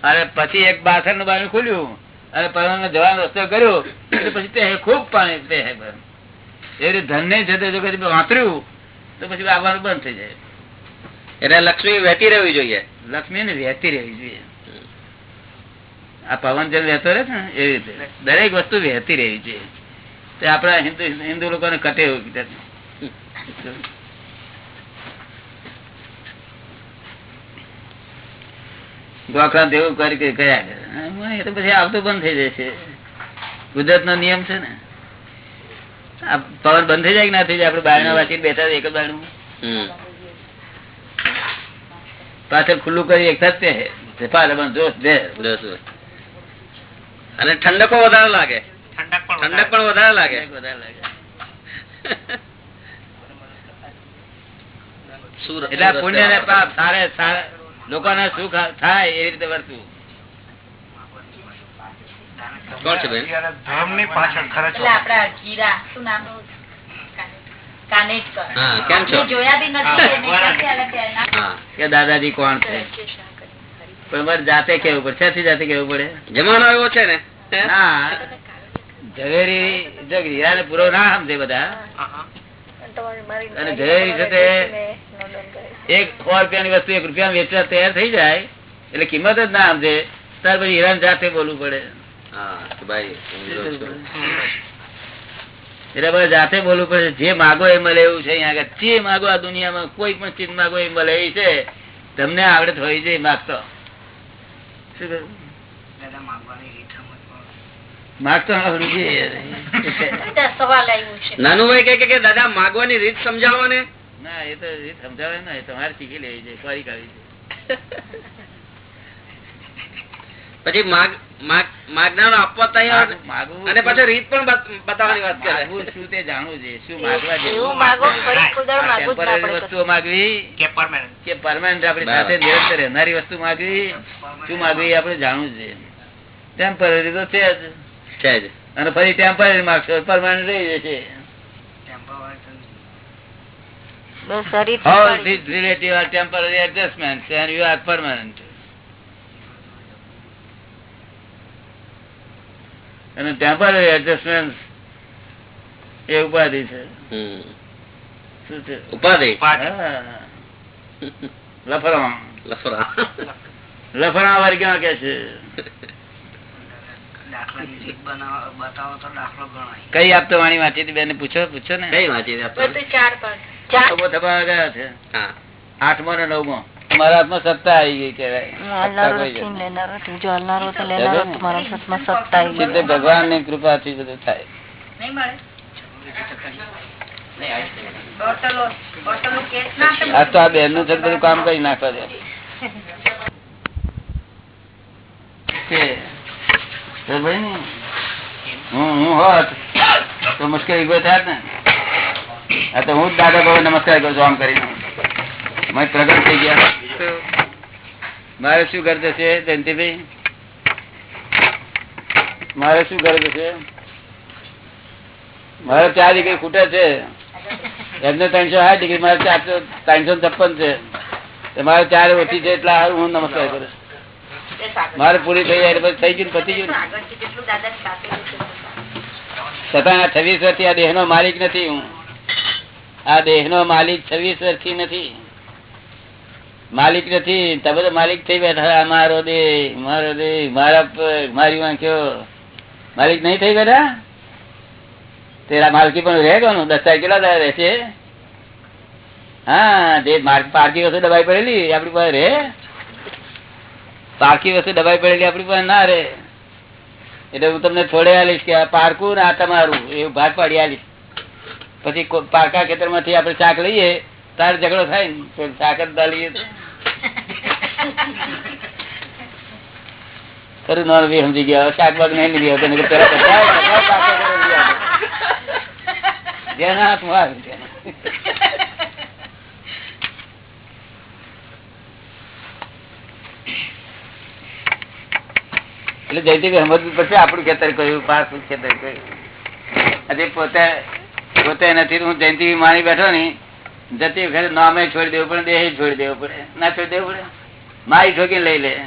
અને પછી એક બાથરનું બારણું ખુલ્યું. અને પવન જવાનો રસ્તો કર્યો પછી તે ખૂબ પાણી તે એ ધન નહીં છે જો કદી વાપર્યું તો પછી આવવાનું બંધ થઈ જાય. એટલે લક્ષ્મી વહેતી રહેવી જોઈએ. લક્ષ્મી ને વહેતી રહેવી જોઈએ. આ પવન જેમ વહેતો રહે ને એવી રીતે. દરેક વસ્તુ વહેતી રહેવી જોઈએ. તે આપણા હિન્દુ હિન્દુ લોકોને કટે એવું કીધું. ગોખલા દેવું કરી કર્યા એ તો પછી આવતું બંધ થઈ જાય છે. ગુજરાત નો નિયમ છે ને. પવન બંધ થઈ જાય કે ના થઈ જાય? આપડે બારણા વાંચી બેઠા હોય એક જ બારણું. પાછળ ખુલ્લું કરી એક જ તે જોશ દે. અને ઠંડકો વધારે લાગે. ઠંડક ઠંડક પણ વધારે લાગે. વધારે લાગે. એટલે પુણ્ય ને પાપ સારે લોકોને સુખ થાય એવી રીતે વર્તવું. કોણ છે બેન? પાછળ ખર્ચ આપડા શું નામ? દાદાજી કોણ છે? પણ મારે જાતે કેવું પડે? છેથી જાતે કેવું પડે? જમાનો એવો છે ને? ના. ઝવેરી જો હીરાને પૂરો ના સમજે બધા. અને ઝવેરી છે તે એક સો રૂપિયાની વસ્તુ એક રૂપિયા વેચવા તૈયાર થઈ જાય એટલે કિંમત જ ના સમજે. ત્યાર પછી હીરા જાતે બોલવું પડે. એટલે જાતે બોલવું પડે. જે માગો એ મળે એવું છે અહીંયા આગળ. જે માગો આ દુનિયામાં કોઈ પણ ચીજ માગો એ મળે છે. તમને આવડત હોય છે માગતો. શું કહ્યું? માગતો આવડવું જોઈએ. સવાલ આવ્યું છે નાનુભાઈ કે- કે દાદા માગવાની રીત સમજાવો ને ના એ તો રીત સમજાવે ને તમારે શીખી લેવી છે ફરી કાઢવી છે. પછી માગ માગ- માગનારો આપવા તૈયાર? માગવું- માગવું અને પછી રીત પણ બતાવવાની વાત કરે. શું તે જાણવું છે શું માગવા ટેમ્પરરી વસ્તુઓ માગવી કે પરમાનન્ટ કે પરમાનન્ટ આપણી સાથે નિરંતર રહેનારી વસ્તુ માગવી? શું માગવી આપણે જાણવું છે. ટેમ્પરરી તો છે જ. છે જ. અને ફરી ટેમ્પરરી માગશો પરમાનન્ટ રહી જશે All these relative are temporary adjustments and you are permanent. અને ટેમ્પરરી એડજસ્ટમેન્ટ એ ઉપાધિ છે. હમ. શું છે? ઉપાધિ. લફરા લફરા લફરા વર્ગ્યા કે છે? કઈ આપતો વાણી વાંચી બેન પૂછો પૂછો ને. કઈ વાંચી ગયા છે. આઠમો ને નવમો. તમારા હાથમાં સત્તા આવી ગઈ ભગવાનની કૃપા થી બધું થાય? આ તો આ બેનનું છે બધું કામ કરી નાખવા દે. હું હું હોત, તો મુશ્કેલી ઊભો થાત ને? આ તો હું જ દાદા બાબા નમસ્કાર કરું છું આમ કરીને. મેં પ્રગટ થઈ ગયા. મારે શું કરતો છે જયંતિભાઈ? મારે શું કરતો છે મારે ચાર ડિગ્રી ખૂટે છે. એમને ત્રણસો સાઠ ડિગ્રી, મારે ચારસો, ત્રણસો છપ્પન છે. મારે ચાર ઓછી છે એટલે હું નમસ્કાર કરું. મારે પૂરી થઈ જાય થઈ ગયું પતી ગયું છતાં આ છવ્વીસ વર્ષથી આ દેહ નો માલિક નથી હું. આ દેહ નો માલિક છવ્વીસ વર્ષથી નથી. માલિક નથી. તમે તો માલિક થઈ બેઠા. મારો દેહ મારો દેહ મારા મારી વાંખ્યો માલિક નહીં થઈ બેઠા? તેરા માલકી પણ રહે કોનું? દસ્તા કેટલા રહેશે હા જે પારકી વસ્તુ દબાઈ પડેલી આપડી આપણી પાસે રહે. પારકી વસ્તુ દબાઈ પડેલી આપણી પાસે ના રે એટલે હું તમને થોડે આલીશ કે પારકું ને આ તમારું એવું ભાગ પાડી આલીશ. પછી પારકા ખેતરમાંથી આપડે શાક લઈએ, તારે ઝઘડો થાય ને શાક જ દાલીએ ખરું નોર બી સમજી ગયા શાક બાગ નહીં લીધી હતો આવ્યા. જેના હાથમાં આવે તેને. એટલે જયંતિભાઈ સમજવું પડશે આપણું ખેતર કયું પાકું ખેતર કયું પોતે પોતે નથી હું જયંતિ માની બેઠો ની, જતી વખતે નામે છોડી દેવું પડે, દેહ છોડી દેવું પડે. ના છોડી દેવું પડે? મારી ઠોકી લઈ લે.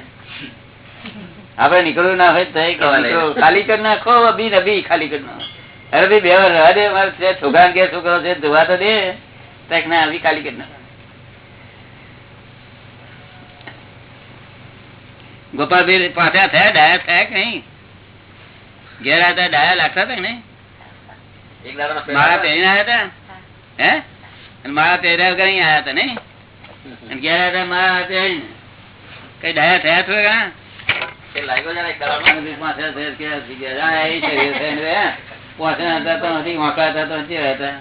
આપડે નીકળવું ના હોય તો. ખાલી કરી નાખો, અભી નભી ખાલી કરી નાખો. અરે બે વાર દે, મારે છોકરા છોકરો છે ધોવા તો દે. ના અભી ખાલી કરી નાખો. ગોપાલભાઈ પાછા થયા ડાયા થયા કે નહીં? ઘેર હતા ડાયા લાગતા હતા એક મારા પહેરીને આવ્યા હતા હે? અને મારા પહેર્યા કઈ આવ્યા હતા નહીં? અને ઘેર હતા મારા હાથે કઈ ડાયા થયા છો કા. પાછા હતા તો નથી વાંકા હતા તો નથી હતા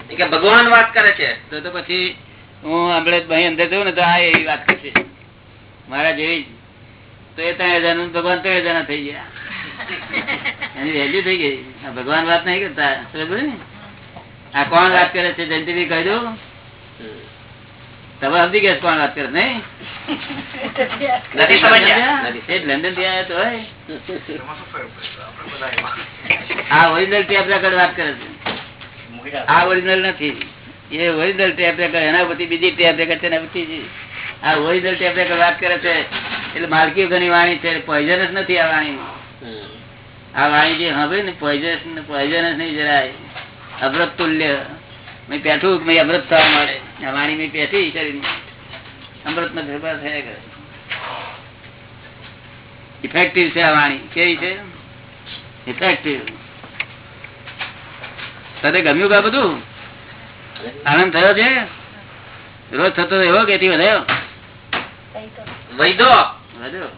એ કે ભગવાન વાત કરે છે. તો તો પછી હું આપણે ભાઈ અંદર જવું ને તો આ એવી વાત કરશે. મારા જેવી તો એ ત્રણ હજાર ભગવાન ત્રણ હજાર થઈ ગયા. એની વેલ્યુ થઈ ગઈ. ભગવાન વાત નહીં કરતા. બરોબર ને? આ કોણ વાત કરે છે જયંતિભાઈ કહી દઉં તમે સમજી ગયા કોણ વાત કરે નહીં? લંડનથી આવ્યા તો આ ઓરિજિનલ ટેપ વાત કરે છે. આ ઓરિજિનલ નથી. એ ઓરિજિનલ ટેપ રેકર એના પછી બીજી ટેપ રેકર છે આ ઓરિજિનલ ટેપ રેકર વાત કરે છે એટલે માલકી ઘણી વાણી છે પોઈઝનસ નથી આ વાણી. આ વાણી જે હવે ને પોઈઝનસ પોઈઝનસ નહીં જરાય. અમૃત તુલ્ય. મેં પેઠું મેં અમૃત થવા મળે આ વાણી મેં પેઠી શરીર અમૃતમાં ફેરફાર થયા કરે. ઇફેક્ટિવ છે આ વાણી. કેવી છે? ઇફેક્ટિવ તને ગમ્યું કા બધું? આનંદ થયો છે? રોજ થતો એવો કે વધ્યો? વૈદો વધ્યો.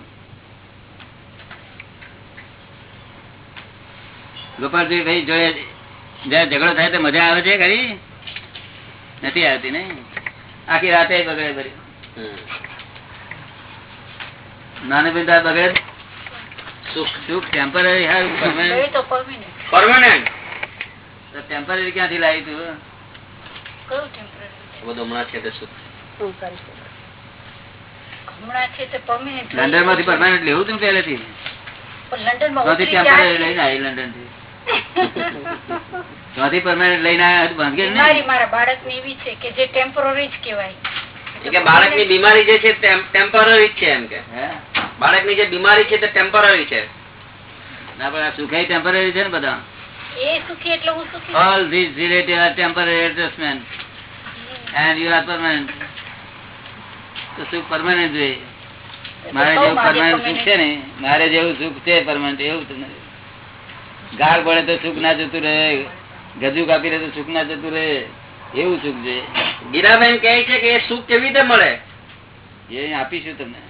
ગોપાલજી ભાઈ જોડે જયારે ઝઘડો થાય તો મજા આવે છે ખરી? નથી આવતી ને આખી રાતે બગડે ભરી નાને નાની બગડે? સુખ. સુખ ટેમ્પરરી હારું. પરમાનન્ટ ટેમ્પરરી ક્યાંથી લાવી તું? બધું હમણાં છે તે લઈ લંડનમાંથી પરમાનન્ટ લેવું તું પહેલેથી? ને બાળકની એવી છે કે જે ટેમ્પરરી જ કહેવાય. બાળકની બીમારી જે છે ટેમ્પરરી છે એમ કે. હે? બાળકની જે બીમારી છે તે ટેમ્પરરી છે. ના પણ આ સુખાઈ ટેમ્પરરી છે ને બધા. એ સુખી એટલે હું સુખી all these relative are temporary adjustment. And you are permanent. તો સુખ પરમાનન્ટ જોઈએ. મારે જેવું પરમાનન્ટ સુખ છે ને મારે જેવું સુખ છે પરમાનન્ટ એવું તો ગાળ પડે તો સુખ ના જતું રહે ગજુ કાપી રહે તો સુખ ના જતું રહે એવું સુખ છે. ગીરાબેન કહે છે કે એ સુખ કેવી રીતે મળે? એ આપીશું તમને.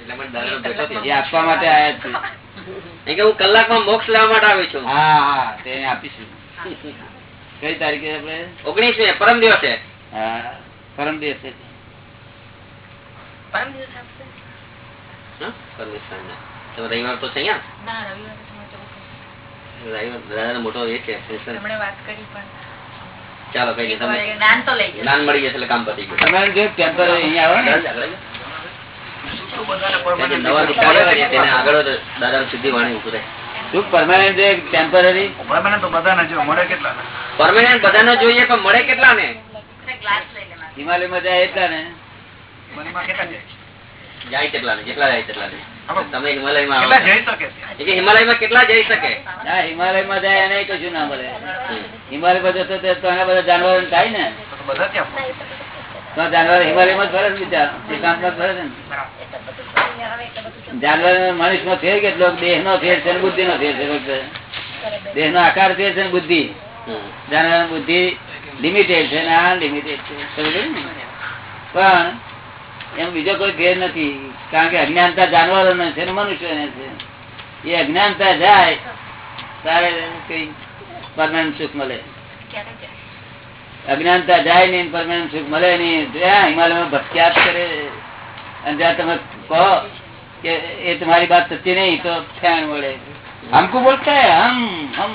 એ આપવા માટે આવ્યા છે એ કે હું કલાકમાં મોક્ષ લેવા માટે આવી છું. હા હા તે આપીશું. કઈ તારીખે આપણે? ઓગણીસ મે પરમ દિવસે. હા પરમ દિવસે. પરમ દિવસ આપશે? હા? પરમ દિવસ સાંજે. તમે રવિવાર તો છે તમે મોટો એ છે ફેશન. હમણે વાત કરી પણ. ચાલો કઈ તમે જ્ઞાન મળી જશે એટલે કામ પતી ગયું. તમારે જો ટેમ્પરરી અહીંયા આવે ને. પરમાનન્ટ ટેમ્પરરી પરમેનન્ટ જોઈએ પણ મળે કેટલા ને ગ્લાસ લઈ લે મારે. હિમાલયમાં જાય એટલા ને જાય? કેટલા ને જેટલા જાય તેટલા ને તમે હિમાલયમાં આવો એ કે હિમાલયમાં કેટલા જઈ શકે? ના હિમાલયમાં જાય એને કશું ના મળે. હિમાલય હિમાલયમાં જતો બધા જાનવરો થાય ને? તો જાનવર મનુષ્ય નો ફેર કેટલો દેહ નો. ફેર છે બુદ્ધિ નો ફેર છે દેહ નો આકાર ફેર છે બુદ્ધિ. જાનવર બુદ્ધિ લિમિટેડ છે ને આ લિમિટેડ છે. પણ એમ બીજો કોઈ ફેર નથી. કારણ કે અજ્ઞાનતા જાનવરો ને છે મનુષ્ય ને છે. એ અજ્ઞાનતા જાય, તારે કઈ પરમાનન્ટ સુખ મળે? ક્યારે? અજ્ઞાનતા જાય નહીં પરમાનન્ટ સુખ મળે નહીં. ત્યાં હિમાલયમાં ભટક્યાત કરે. અને જ્યાં તમે કહો કે એ તમારી વાત સચ્ચી નહીં, તો ફેણ મળે હમકુ બોલતા હમ હમ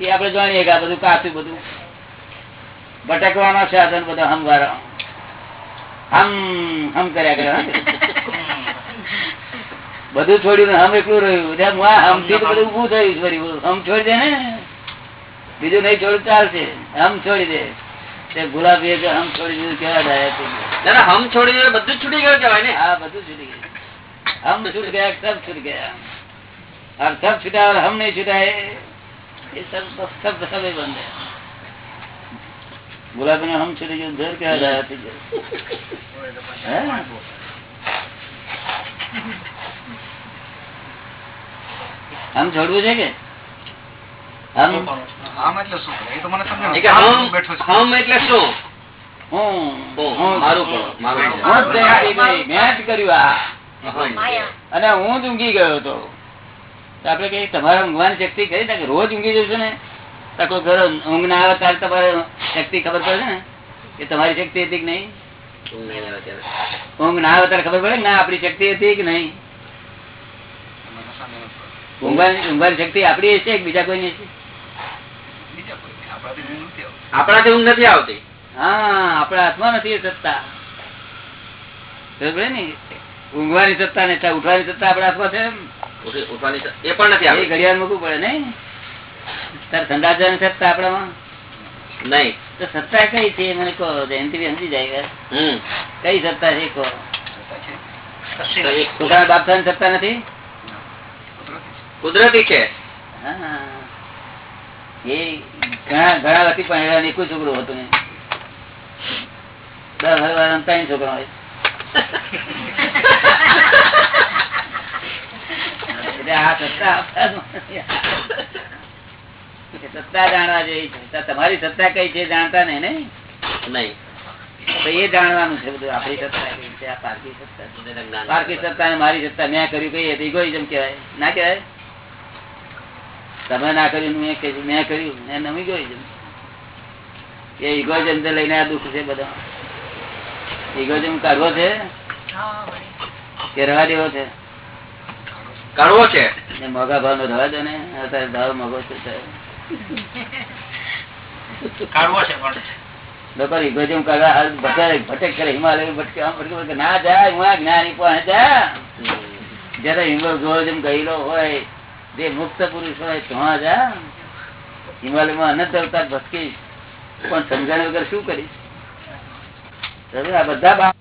એ આપણે જાણીએ કે બધું કાચું બધું. ભટકવાના સાધન બધા હમ વાળા હમ હમ કર્યા કરે. બધું છોડ્યું હમ એકલું રહ્યું. હમથી બધું ઉભું થયું. હમ છોડી દે ને. બીજું નહીં છોડું ચાલશે હમ છોડી દે તે ગુલાબી કે હમ છોડી દીધું કેવા ડાયા થઈ ગયા. દાદા હમ છોડી દીધું બધું જ છૂટી ગયું કહેવાય ને હા બધું છૂટી ગયું હમ છૂટ ગયા સબ છૂટ ગયા और सब छुटा और हम नहीं छुटा है ये सब सब सब बंद है गुलाबी ने हम छुटी गए घर क्या ડાયા થઈ ગયા. હે? હમ છોડવું છે કે હમ? એટલે શું. અને હું જ ઊંઘી ગયો હતો. આપડે કઈ તમારે ઊંઘવાની શક્તિ કરી ને કે રોજ ઊંઘી જશો ને? તકો ઘર ઊંઘ ના આવે ત્યારે તમારે શક્તિ ખબર પડે ને? કે તમારી શક્તિ હતી કે નહીં? ઊંઘ નહીં ના આવે ત્યારે ખબર પડે કે ના આપણી શક્તિ હતી કે નહીં? ઊંઘવાની ઊંઘવાની શક્તિ આપડી છે કે બીજા કોઈ છે આપણાથી ઊંઘ નથી આવતી. હા આપણા હાથમાં નથી સત્તા. ને? ઊંઘવાની સત્તા ને ઉઠવાની સત્તા આપણા હાથમાં છે ઉઠવાની એ પણ નથી આવતી. ઘડિયાળ મૂકવું પડે નહીં. તાર ઠંડા જવાની સત્તા આપણામાં? નહીં. તો સત્તા કઈ છે? મને કહો જયંતિ સમજી જાય કઈ સત્તા છે કહો. છોકરા બાપ સત્તા નથી? કુદરતી છે. હા. એ ઘણા ઘણા લખી પણ કોઈ છોકરો હતો નહીં દસ હજાર ત્રણ છોકરા હોય. સત્તા જાણવા જેવી છે. તમારી સત્તા કઈ છે જાણતા ને? નહીં. એ જાણવાનું છે બધું. આપણી સત્તા કઈ છે? આ પારકી સત્તા પારકી સત્તા ને મારી સત્તા. મેં કર્યું કઈ તો ઇગોઇઝમ કેવાય ના કહેવાય? તમે ના કર્યું મેં કર્યું મેં કર્યું એમ ઇગોઇઝમ એ ઇગોઇઝમ લઈને આ દુઃખ છે બધા. ઇગોઇઝમ કાઢવો છે કે રવા દેવો છે? કાઢવો છે? ને મોઘા ભાવ નો રવા દો ને અત્યારે ભાવ મોગો છે કાઢવો છે પણ. લોકો ઇગોઇઝમ કાઢવા હાલ ભટક ભટક કરે હિમાલય ભટકે આમ ભટકે ભટકે. ના જાય હું આ જ્ઞાની પાસે જા જયારે ઇગોઇઝમ ગયેલો હોય જે મુક્ત પુરુષ હોય ત્યાં જા. હિમાલયમાં અનંત અવતાર ભટકીશ પણ સમજણ વગર શું કરીશ? આ બધા